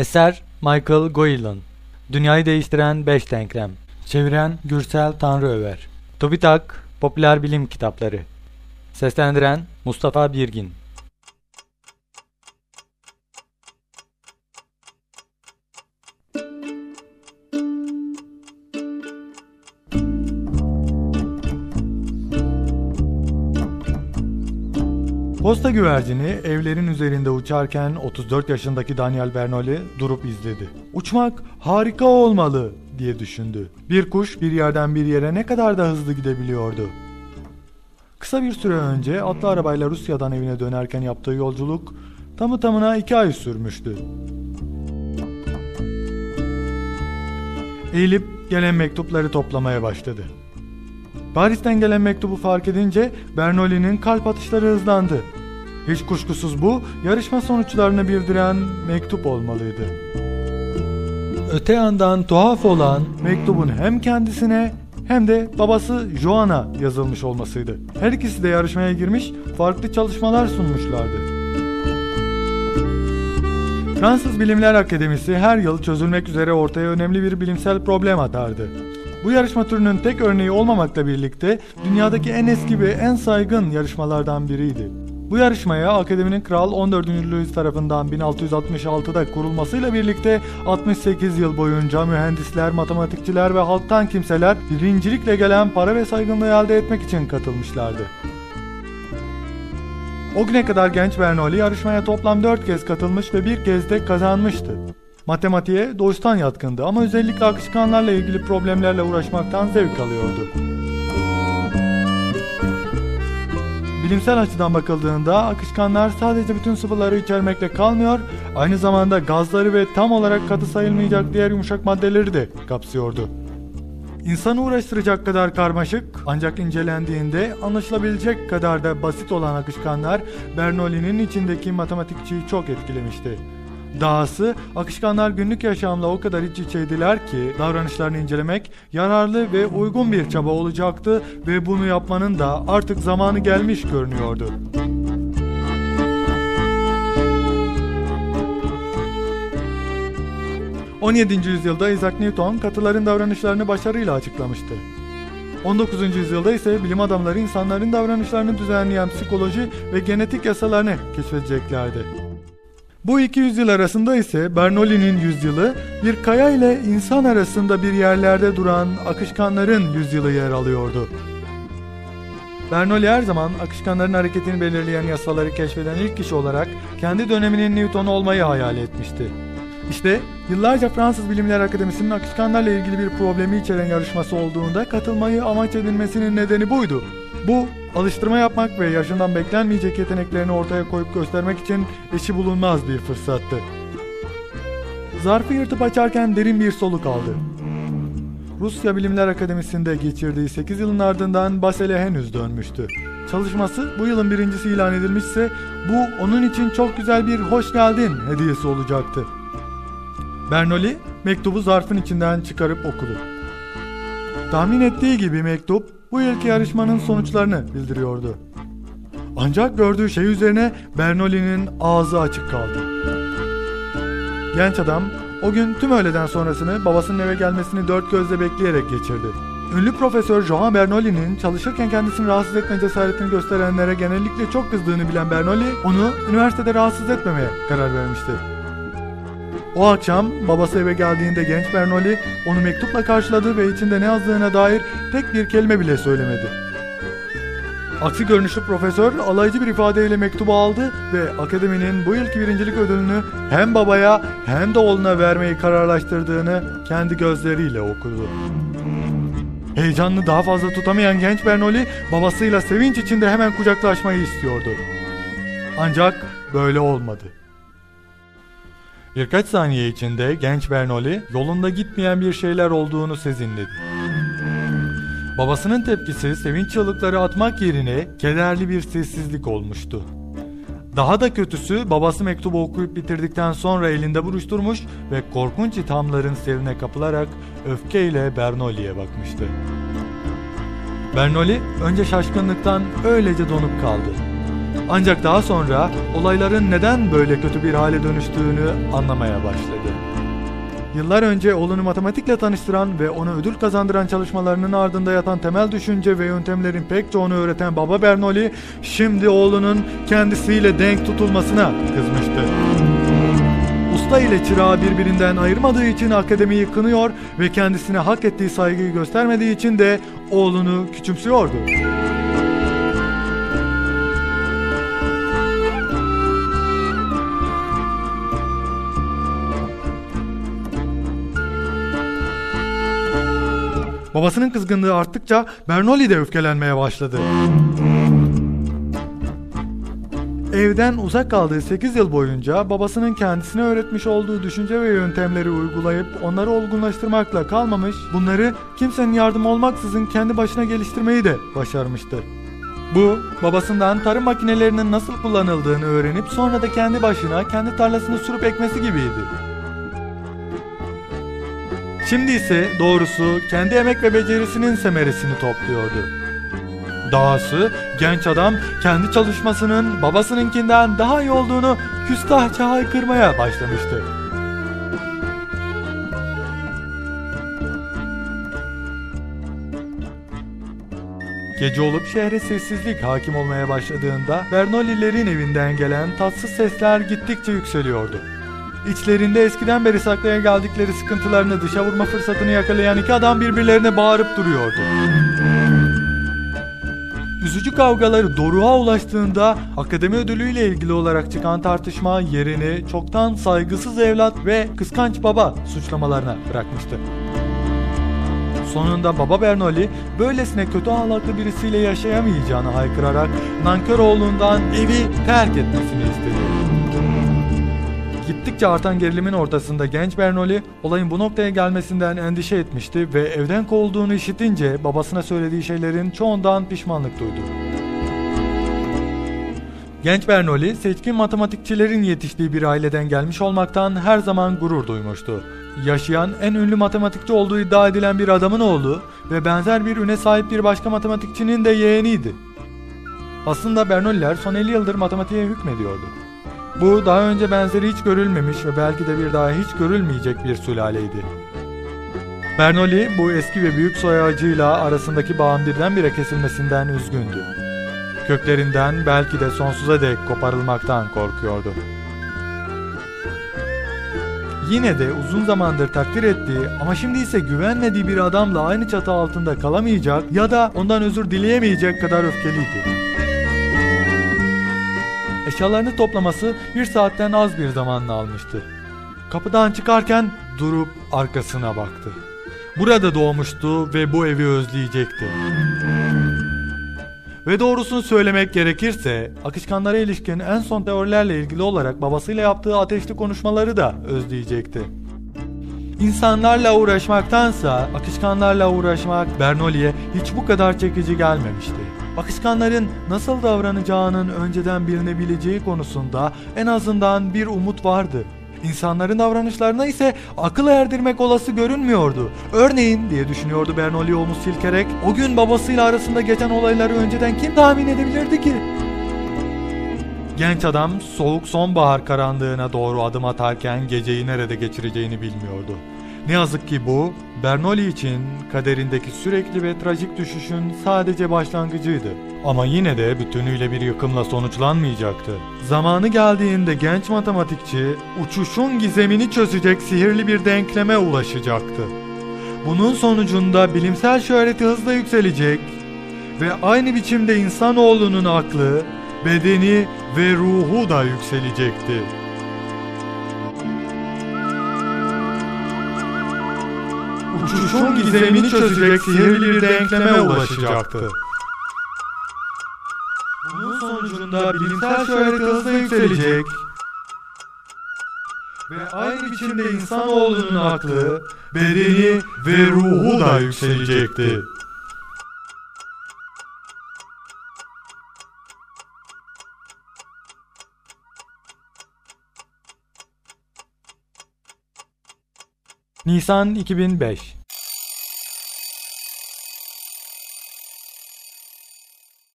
Eser Michael Goylan Dünyayı Değiştiren 5 Denklem. Çeviren Gürsel Tanrıöver TÜBİTAK Popüler Bilim Kitapları. Seslendiren Mustafa Birgin Posta güvercini evlerin üzerinde uçarken 34 yaşındaki Daniel Bernoulli durup izledi. Uçmak harika olmalı diye düşündü. Bir kuş bir yerden bir yere ne kadar da hızlı gidebiliyordu. Kısa bir süre önce atlı arabayla Rusya'dan evine dönerken yaptığı yolculuk tamı tamına iki ay sürmüştü. Eğilip gelen mektupları toplamaya başladı. Paris'ten gelen mektubu fark edince Bernoulli'nin kalp atışları hızlandı. Hiç kuşkusuz bu yarışma sonuçlarını bildiren mektup olmalıydı. Öte yandan tuhaf olan mektubun hem kendisine hem de babası Joan'a yazılmış olmasıydı. Her ikisi de yarışmaya girmiş, farklı çalışmalar sunmuşlardı. Fransız Bilimler Akademisi her yıl çözülmek üzere ortaya önemli bir bilimsel problem atardı. Bu yarışma türünün tek örneği olmamakla birlikte dünyadaki en eski ve en saygın yarışmalardan biriydi. Bu yarışmaya Akademinin Kral 14. Louis tarafından 1666'da kurulmasıyla birlikte 68 yıl boyunca mühendisler, matematikçiler ve halktan kimseler birincilikle gelen para ve saygınlığı elde etmek için katılmışlardı. O güne kadar genç Bernoulli yarışmaya toplam 4 kez katılmış ve bir kez de kazanmıştı. Matematiğe doğuştan yatkındı ama özellikle akışkanlarla ilgili problemlerle uğraşmaktan zevk alıyordu. Bilimsel açıdan bakıldığında akışkanlar sadece bütün sıvıları içermekle kalmıyor, aynı zamanda gazları ve tam olarak katı sayılmayacak diğer yumuşak maddeleri de kapsıyordu. İnsanı uğraştıracak kadar karmaşık ancak incelendiğinde anlaşılabilecek kadar da basit olan akışkanlar Bernoulli'nin içindeki matematikçiyi çok etkilemişti. Dahası akışkanlar günlük yaşamla o kadar iç içeydiler ki davranışlarını incelemek yararlı ve uygun bir çaba olacaktı ve bunu yapmanın da artık zamanı gelmiş görünüyordu. ...17. yüzyılda Isaac Newton katıların davranışlarını başarıyla açıklamıştı. 19. yüzyılda ise bilim adamları insanların davranışlarını düzenleyen psikoloji ve genetik yasalarını keşfedeceklerdi. Bu iki yüzyıl arasında ise Bernoulli'nin yüzyılı bir kaya ile insan arasında bir yerlerde duran akışkanların yüzyılı yer alıyordu. Bernoulli her zaman akışkanların hareketini belirleyen yasaları keşfeden ilk kişi olarak kendi döneminin Newton'u olmayı hayal etmişti. İşte yıllarca Fransız Bilimler Akademisi'nin akışkanlarla ilgili bir problemi içeren yarışması olduğunda katılmayı amaç edilmesinin nedeni buydu. Bu alıştırma yapmak ve yaşından beklenmeyecek yeteneklerini ortaya koyup göstermek için eşi bulunmaz bir fırsattı. Zarfı yırtıp açarken derin bir soluk aldı. Rusya Bilimler Akademisi'nde geçirdiği 8 yılın ardından Basel'e henüz dönmüştü. Çalışması bu yılın birincisi ilan edilmişse bu onun için çok güzel bir hoş geldin hediyesi olacaktı. Bernoulli mektubu zarfın içinden çıkarıp okudu. Tahmin ettiği gibi mektup bu yılki yarışmanın sonuçlarını bildiriyordu. Ancak gördüğü şey üzerine Bernoulli'nin ağzı açık kaldı. Genç adam o gün tüm öğleden sonrasını babasının eve gelmesini dört gözle bekleyerek geçirdi. Ünlü profesör Joan Bernoulli'nin çalışırken kendisini rahatsız etme cesaretini gösterenlere genellikle çok kızdığını bilen Bernoulli onu üniversitede rahatsız etmemeye karar vermişti. O akşam babası eve geldiğinde genç Bernoulli onu mektupla karşıladı ve içinde ne yazdığına dair tek bir kelime bile söylemedi. Aksi görünüşlü profesör alaycı bir ifadeyle mektubu aldı ve akademinin bu yılki birincilik ödülünü hem babaya hem de oğluna vermeyi kararlaştırdığını kendi gözleriyle okudu. Heyecanını daha fazla tutamayan genç Bernoulli babasıyla sevinç içinde hemen kucaklaşmayı istiyordu. Ancak böyle olmadı. Birkaç saniye içinde genç Bernoulli yolunda gitmeyen bir şeyler olduğunu sezinledi. Babasının tepkisi sevinç çığlıkları atmak yerine kederli bir sessizlik olmuştu. Daha da kötüsü babası mektubu okuyup bitirdikten sonra elinde buruşturmuş ve korkunç ithamların serine kapılarak öfkeyle Bernoulli'ye bakmıştı. Bernoulli önce şaşkınlıktan öylece donup kaldı. Ancak daha sonra olayların neden böyle kötü bir hale dönüştüğünü anlamaya başladı. Yıllar önce oğlunu matematikle tanıştıran ve ona ödül kazandıran çalışmalarının ardında yatan temel düşünce ve yöntemlerin pek çoğunu öğreten baba Bernoulli, şimdi oğlunun kendisiyle denk tutulmasına kızmıştı. Usta ile çırağı birbirinden ayırmadığı için akademiyi kınıyor ve kendisine hak ettiği saygıyı göstermediği için de oğlunu küçümsüyordu. Babasının kızgınlığı arttıkça Bernoulli de öfkelenmeye başladı. Evden uzak kaldığı 8 yıl boyunca babasının kendisine öğretmiş olduğu düşünce ve yöntemleri uygulayıp onları olgunlaştırmakla kalmamış, bunları kimsenin yardım olmaksızın kendi başına geliştirmeyi de başarmıştı. Bu, babasından tarım makinelerinin nasıl kullanıldığını öğrenip sonra da kendi başına kendi tarlasını sürüp ekmesi gibiydi. Şimdi ise doğrusu kendi emek ve becerisinin semeresini topluyordu. Dahası genç adam kendi çalışmasının babasınınkinden daha iyi olduğunu küstahça haykırmaya başlamıştı. Gece olup şehre sessizlik hakim olmaya başladığında Bernoli'lerin evinden gelen tatsız sesler gittikçe yükseliyordu. İçlerinde eskiden beri saklaya geldikleri sıkıntılarını dışa vurma fırsatını yakalayan iki adam birbirlerine bağırıp duruyordu. Üzücü kavgaları doruğa ulaştığında akademi ödülüyle ilgili olarak çıkan tartışma yerini çoktan saygısız evlat ve kıskanç baba suçlamalarına bırakmıştı. Sonunda baba Bernoulli böylesine kötü ahlaklı birisiyle yaşayamayacağını haykırarak nankör oğlundan evi terk etmesini istedi. Gittikçe artan gerilimin ortasında genç Bernoulli olayın bu noktaya gelmesinden endişe etmişti ve evden kovulduğunu işitince babasına söylediği şeylerin çoğundan pişmanlık duydu. Genç Bernoulli seçkin matematikçilerin yetiştiği bir aileden gelmiş olmaktan her zaman gurur duymuştu. Yaşayan en ünlü matematikçi olduğu iddia edilen bir adamın oğlu ve benzer bir üne sahip bir başka matematikçinin de yeğeniydi. Aslında Bernoulli'ler son 50 yıldır matematiğe hükmediyordu. Bu daha önce benzeri hiç görülmemiş ve belki de bir daha hiç görülmeyecek bir sülaleydi. Bernoulli bu eski ve büyük soy ağacıyla arasındaki bağın birdenbire kesilmesinden üzgündü. Köklerinden belki de sonsuza dek koparılmaktan korkuyordu. Yine de uzun zamandır takdir ettiği ama şimdi ise güvenmediği bir adamla aynı çatı altında kalamayacak ya da ondan özür dileyemeyecek kadar öfkeliydi. Eşyalarını toplaması bir saatten az bir zamanla almıştı. Kapıdan çıkarken durup arkasına baktı. Burada doğmuştu ve bu evi özleyecekti. Ve doğrusunu söylemek gerekirse akışkanlara ilişkin en son teorilerle ilgili olarak babasıyla yaptığı ateşli konuşmaları da özleyecekti. İnsanlarla uğraşmaktansa akışkanlarla uğraşmak Bernoulli'ye hiç bu kadar çekici gelmemişti. Akışkanların nasıl davranacağının önceden bilinebileceği konusunda en azından bir umut vardı. İnsanların davranışlarına ise akıl erdirmek olası görünmüyordu. Örneğin diye düşünüyordu Bernoulli omuz silkerek, o gün babasıyla arasında geçen olayları önceden kim tahmin edebilirdi ki? Genç adam soğuk sonbahar karanlığına doğru adım atarken geceyi nerede geçireceğini bilmiyordu. Ne yazık ki bu Bernoulli için kaderindeki sürekli ve trajik düşüşün sadece başlangıcıydı. Ama yine de bütünüyle bir yıkımla sonuçlanmayacaktı. Zamanı geldiğinde genç matematikçi uçuşun gizemini çözecek sihirli bir denkleme ulaşacaktı. Bunun sonucunda bilimsel şöhreti hızla yükselecek ve aynı biçimde insanoğlunun aklı, bedeni ve ruhu da yükselecekti. Uçuşun gizemini çözecek sihirli bir denkleme ulaşacaktı. Bunun sonucunda bilimsel şöhreti hızla yükselecek ve aynı biçimde insanoğlunun aklı, bedeni ve ruhu da yükselecekti. Nisan 2005